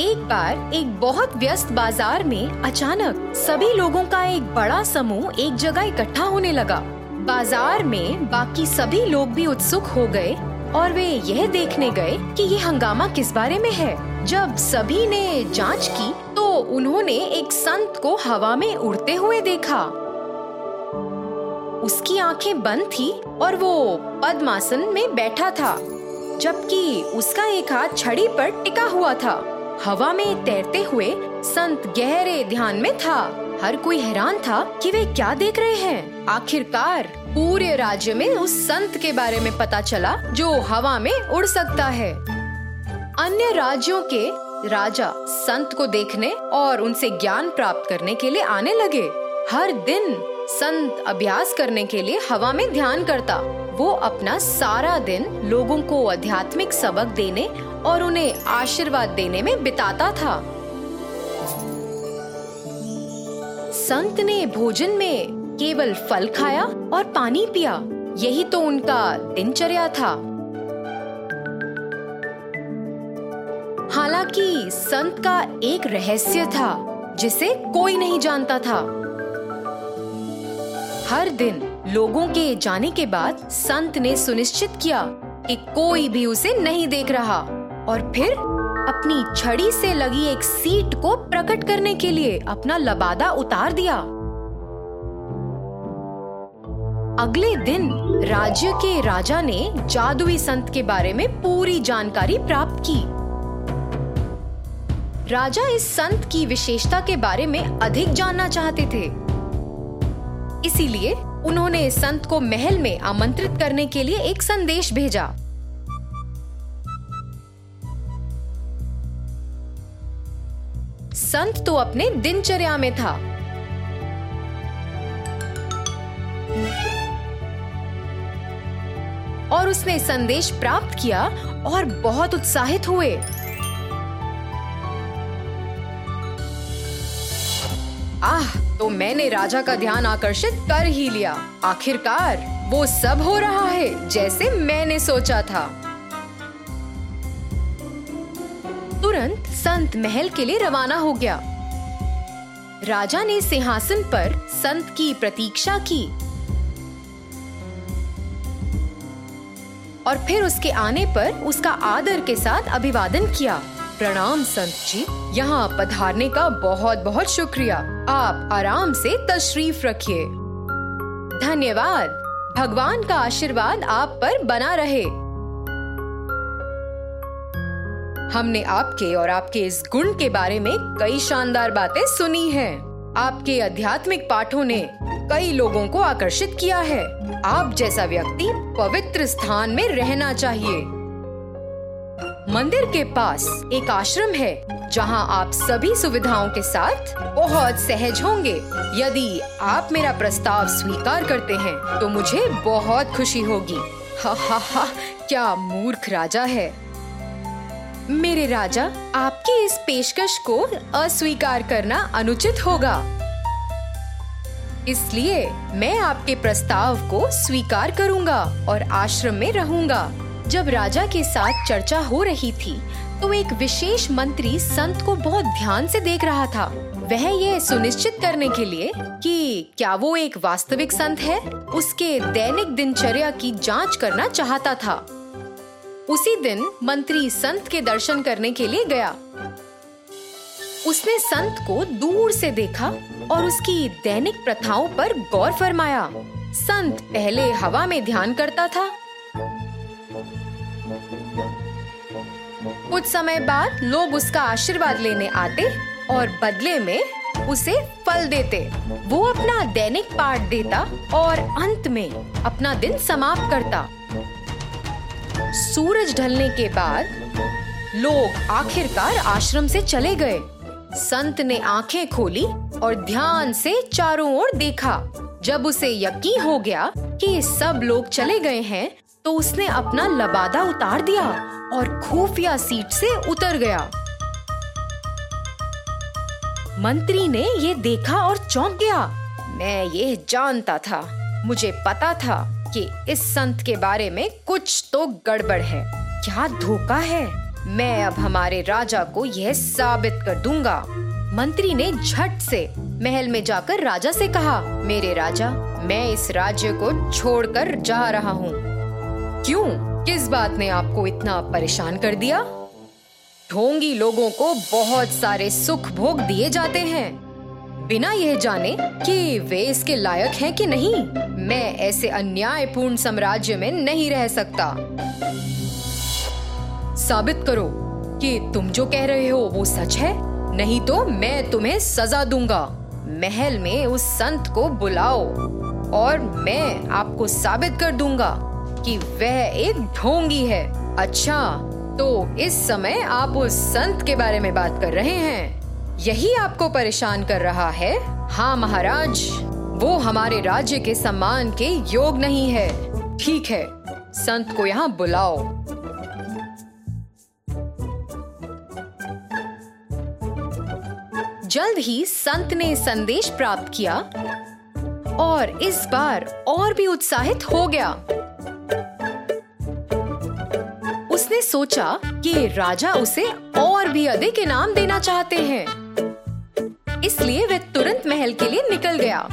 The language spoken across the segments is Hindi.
एक बार एक बहुत व्यस्त बाज़ार में अचानक सभी लोगों का एक बड़ा समूह एक जगह इकट्ठा होने लगा। बाज़ार में बाकी सभी लोग भी उत्सुक हो गए और वे यह देखने गए कि ये हंगामा किस बारे में है। जब सभी ने जाँच की तो उन्होंने एक संत को हवा में उड़ते हुए देखा। उसकी आँखें बंद थी और वो पद्मासन में बैठा था, जबकि उसका एक हाथ छड़ी पर टिका हुआ था। हवा में तैरते हुए संत गहरे ध्यान में था। हर कोई हैरान था कि वे क्या देख रहे हैं। आखिरकार पूरे राज्य में उस संत के बारे में पता चला जो हवा में उड़ सकता है। अन्य राज्यों के राजा संत को देखने और उनसे ज्ञान प्राप्त करने के लिए आने लगे। हर दिन संत अभ्यास करने के लिए हवा में ध्यान करता। वो अपना सारा दिन लोगों को आध्यात्मिक सबक देने और उन्हें आशीर्वाद देने में बिताता था। संत ने भोजन में केवल फल खाया और पानी पिया, यही तो उनका दिनचर्या था। हालाँकि संत का एक रहस्य था, जिसे कोई नहीं जानता था। हर दिन लोगों के जाने के बाद संत ने सुनिश्चित किया कि कोई भी उसे नहीं देख रहा और फिर अपनी छड़ी से लगी एक सीट को प्रकट करने के लिए अपना लबादा उतार दिया। अगले दिन राज्य के राजा ने जादुई संत के बारे में पूरी जानकारी प्राप्त की। राजा इस संत की विशेषता के बारे में अधिक जानना चाहते थे। इसीलिए उन्होंने संत को महल में आमंत्रित करने के लिए एक संदेश भेजा। संत तो अपने दिनचर्या में था। और उसने संदेश प्राप्त किया और बहुत उत्साहित हुए। आह! तो मैंने राजा का ध्यान आकर्षित कर ही लिया। आखिरकार वो सब हो रहा है जैसे मैंने सोचा था। तुरंत संत महल के लिए रवाना हो गया। राजा ने सिंहासन पर संत की प्रतीक्षा की। और फिर उसके आने पर उसका आदर के साथ अभिवादन किया। प्रणाम संत जी। यहाँ पधारने का बहुत बहुत शुक्रिया। आप आराम से तशरीफ़ रखिए। धन्यवाद। भगवान का आशीर्वाद आप पर बना रहे। हमने आपके और आपके इस गुण के बारे में कई शानदार बातें सुनी हैं। आपके आध्यात्मिक पाठों ने कई लोगों को आकर्षित किया है। आप जैसा व्यक्ति पवित्र स्थान में रहना चाहिए। मंदिर के पास एक आश्रम है, जहाँ आप सभी सुविधाओं के साथ बहुत सहज होंगे। यदि आप मेरा प्रस्ताव स्वीकार करते हैं तो मुझे बहुत खुशी होगी। हा हा हा, क्या मूर्ख राजा है। मेरे राजा, आपकी इस पेशकश को अस्वीकार करना अनुचित होगा। इसलिए मैं आपके प्रस्ताव को स्वीकार करूँगा और आश्रम में रहूँगा। जब राजा के साथ चर्चा हो रही थी तो एक विशेष मंत्री संत को बहुत ध्यान से देख रहा था। वह यह सुनिश्चित करने के लिए कि क्या वो एक वास्तविक संत है? उसके दैनिक दिनचर्या की जाँच करना चाहता था। उसी दिन मंत्री संत के दर्शन करने के लिए गया। उसने संत को दूर से देखा और उसकी दैनिक प्रथाओं पर गौर फरमाया। संत पहले हवा में ध्यान करता था। कुछ समय बाद लोग उसका आशीर्वाद लेने आते और बदले में उसे फल देते। वो अपना दैनिक पाठ देता और अंत में अपना दिन समाप्त करता। सूरज ढलने के बाद लोग आखिरकार आश्रम से चले गए। संत ने आँखें खोली और ध्यान से चारों ओर देखा। जब उसे यकीन हो गया कि सब लोग चले गए हैं तो उसने अपना लबादा उतार दिया और खुफिया सीट से उतर गया। मंत्री ने ये देखा और चौंक गया। मैं ये जानता था, मुझे पता था कि इस संत के बारे में कुछ तो गड़बड़ है। क्या धोखा है? मैं अब हमारे राजा को यह साबित कर दूँगा। मंत्री ने झट से महल में जाकर राजा से कहा, मेरे राजा, मैं इस राज्य को छोड़कर जा रहा हूँ। क्यों? किस बात ने आपको इतना परेशान कर दिया? ढोंगी लोगों को बहुत सारे सुख भोग दिए जाते हैं। बिना यह जाने कि वे इसके लायक हैं कि नहीं, मैं ऐसे अन्यायपूर्ण साम्राज्य में नहीं रह सकता। साबित करो कि तुम जो कह रहे हो वो सच है। नहीं तो मैं तुम्हें सजा दूँगा। महल में उस संत को बुलाओ और मैं आपको साबित कर दूँगा। कि वह एक ढोंगी है। अच्छा तो इस समय आप उस संत के बारे में बात कर रहे हैं। यही आपको परेशान कर रहा है? हाँ महाराज, वो हमारे राज्य के सम्मान के योग नहीं है। ठीक है, संत को यहाँ बुलाओ। जल्द ही संत ने संदेश प्राप्त किया और इस बार और भी उत्साहित हो गया। सोचा कि राजा उसे और भी अधिक इनाम देना चाहते हैं। इसलिए वह तुरंत महल के लिए निकल गया।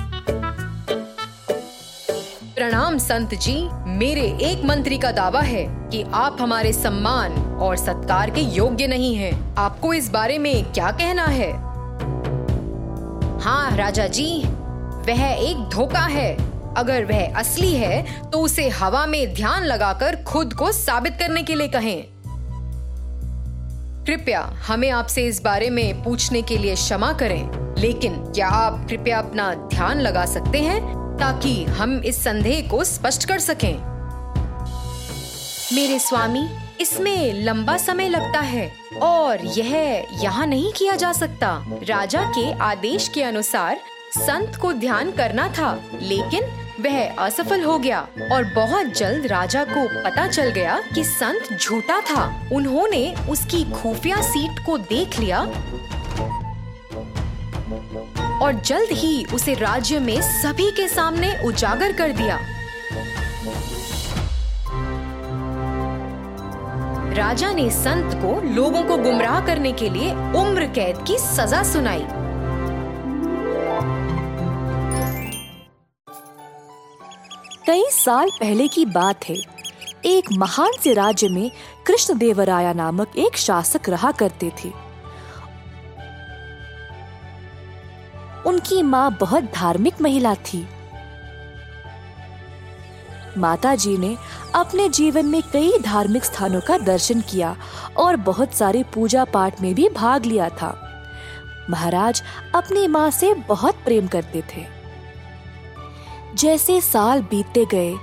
प्रणाम, संत जी। मेरे एक मंत्री का दावा है कि आप हमारे सम्मान और सत्कार के योग्य नहीं हैं। आपको इस बारे में क्या कहना है? हाँ राजा जी, वह एक धोखा है। अगर वह असली है तो उसे हवा में ध्यान लगाकर खुद को साबित करने के लिए कहें। कृपया हमें आपसे इस बारे में पूछने के लिए क्षमा करें, लेकिन क्या आप कृपया अपना ध्यान लगा सकते हैं ताकि हम इस संदेह को स्पष्ट कर सकें? मेरे स्वामी, इसमें लंबा समय लगता है, और यह यहाँ नहीं किया जा सकता। राजा के आदेश के अनुसार संत को ध्यान करना था, लेकिन वह असफल हो गया और बहुत जल्द राजा को पता चल गया कि संत झूठा था। उन्होंने उसकी खुफिया सीट को देख लिया और जल्द ही उसे राज्य में सभी के सामने उजागर कर दिया। राजा ने संत को लोगों को गुमराह करने के लिए उम्र कैद की सजा सुनाई। कई साल पहले की बात है। एक महान से राज्य में कृष्ण देवराया नामक एक शासक रहा करते थे। उनकी माँ बहुत धार्मिक महिला थी। माता जी ने अपने जीवन में कई धार्मिक स्थानों का दर्शन किया और बहुत सारे पूजा पाठ में भी भाग लिया था। महाराज अपनी माँ से बहुत प्रेम करते थे। जैसे साल बीतते गए।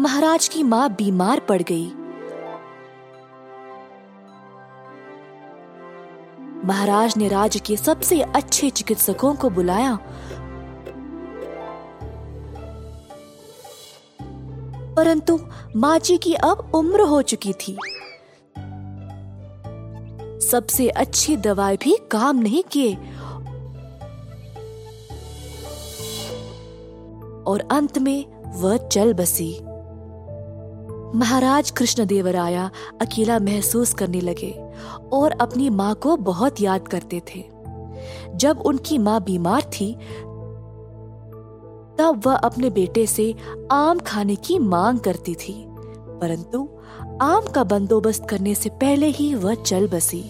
महाराज की माँ बीमार पड़ गई। महाराज ने राज्य के सबसे अच्छे चिकित्सकों को बुलाया। परंतु माँ जी की अब उम्र हो चुकी थी। सबसे अच्छी दवाई भी काम नहीं किए। और अंत में वह चल बसी। महाराज कृष्णदेवराया अकेला महसूस करने लगे और अपनी माँ को बहुत याद करते थे। जब उनकी माँ बीमार थी, तब वह अपने बेटे से आम खाने की मांग करती थी, परंतु आम का बंदोबस्त करने से पहले ही वह चल बसी।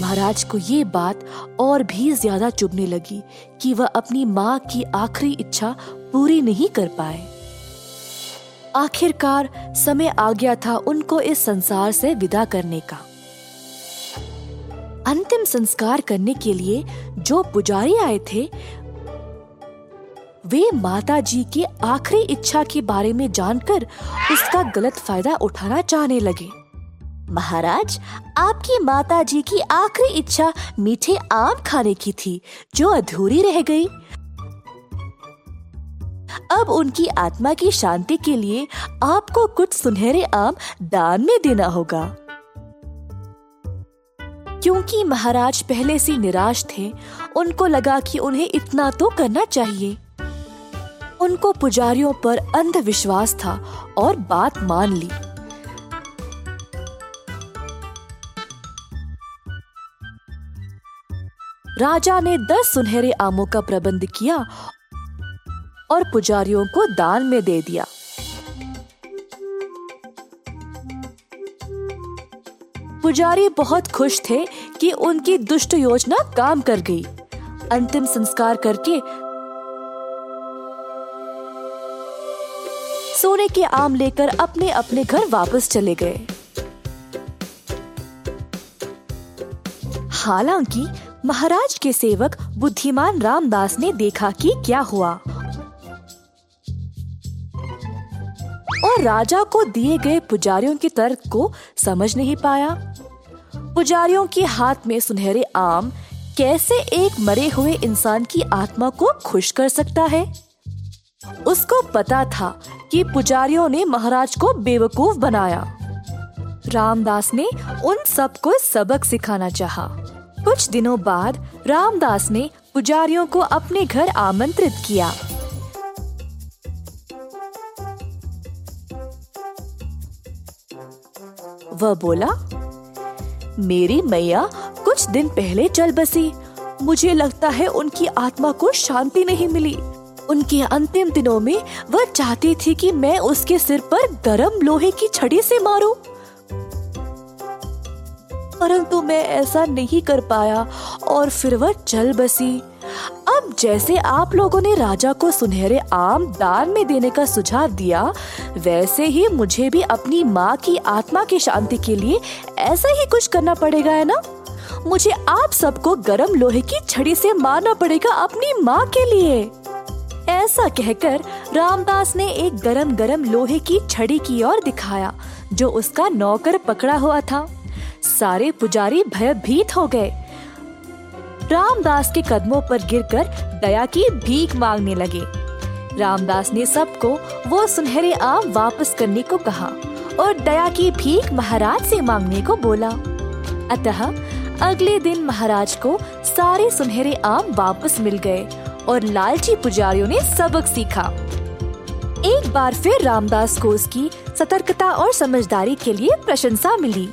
महाराज को ये बात और भी ज़्यादा चुभने लगी कि वह अपनी माँ की आखिरी इच्छा पूरी नहीं कर पाए। आखिरकार समय आ गया था उनको इस संसार से विदा करने का। अंतिम संस्कार करने के लिए जो पुजारी आए थे वे माता जी के आखिरी इच्छा के बारे में जानकर उसका गलत फ़ायदा उठाना चाहने लगे। महाराज, आपकी माता जी की आखिरी इच्छा मीठे आम खाने की थी, जो अधूरी रह गई। अब उनकी आत्मा की शांति के लिए आपको कुछ सुनहरे आम दान में देना होगा। क्योंकि महाराज पहले से निराश थे, उनको लगा कि उन्हें इतना तो करना चाहिए। उनको पुजारियों पर अंधविश्वास था और बात मान ली। राजा ने दस सुनहरे आमों का प्रबंध किया और पुजारियों को दान में दे दिया। पुजारी बहुत खुश थे कि उनकी दुष्ट योजना काम कर गई। अंतिम संस्कार करके सोने के आम लेकर अपने अपने घर वापस चले गए। हालाँकि, महाराज के सेवक बुद्धिमान रामदास ने देखा कि क्या हुआ। और राजा को दिए गए पुजारियों के तर्क को समझ नहीं पाया। पुजारियों के हाथ में सुनहरे आम कैसे एक मरे हुए इंसान की आत्मा को खुश कर सकता है? उसको पता था कि पुजारियों ने महाराज को बेवकूफ़ बनाया। रामदास ने उन सबको सबक सिखाना चाहा। कुछ दिनों बाद रामदास ने पुजारियों को अपने घर आमंत्रित किया। वह बोला, मेरी मैया, कुछ दिन पहले चल बसी। मुझे लगता है उनकी आत्मा को शांति नहीं मिली। उनके अंतिम दिनों में वह चाहती थी कि मैं उसके सिर पर गरम लोहे की छड़ी से मारूं। परंतु मैं ऐसा नहीं कर पाया और फिर वह चल बसी। अब जैसे आप लोगों ने राजा को सुनहरे आम दान में देने का सुझाव दिया, वैसे ही मुझे भी अपनी माँ की आत्मा की शांति के लिए ऐसा ही कुछ करना पड़ेगा, है ना? मुझे आप सबको गरम लोहे की छड़ी से मारना पड़ेगा अपनी माँ के लिए। ऐसा कहकर रामदास ने एक गरम गरम लोहे की छड़ी की ओर दिखाया, जो उसका नौकर पकड़ा हुआ था। सारे पुजारी भयभीत हो गए। रामदास के कदमों पर गिरकर दया की भीख मांगने लगे। रामदास ने सबको वो सुनहरे आम वापस करने को कहा और दया की भीख महाराज से मांगने को बोला। अतः अगले दिन महाराज को सारे सुनहरे आम वापस मिल गए और लालची पुजारियों ने सबक सीखा। एक बार फिर रामदास को उसकी सतर्कता और समझदारी के लिए प्रशंसा मिली।